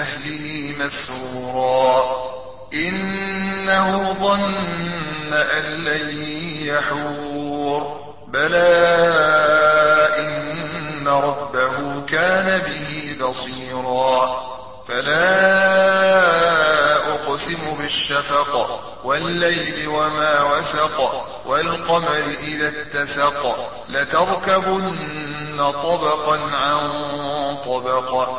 أهله مسرورا. إنه ظن أن لن يحور. بلى إن ربه كان به بصيرا. فلا أقسم بالشفق والليل وما وسق والقمر إذا اتسق. لتركبن طبقا عن طبق.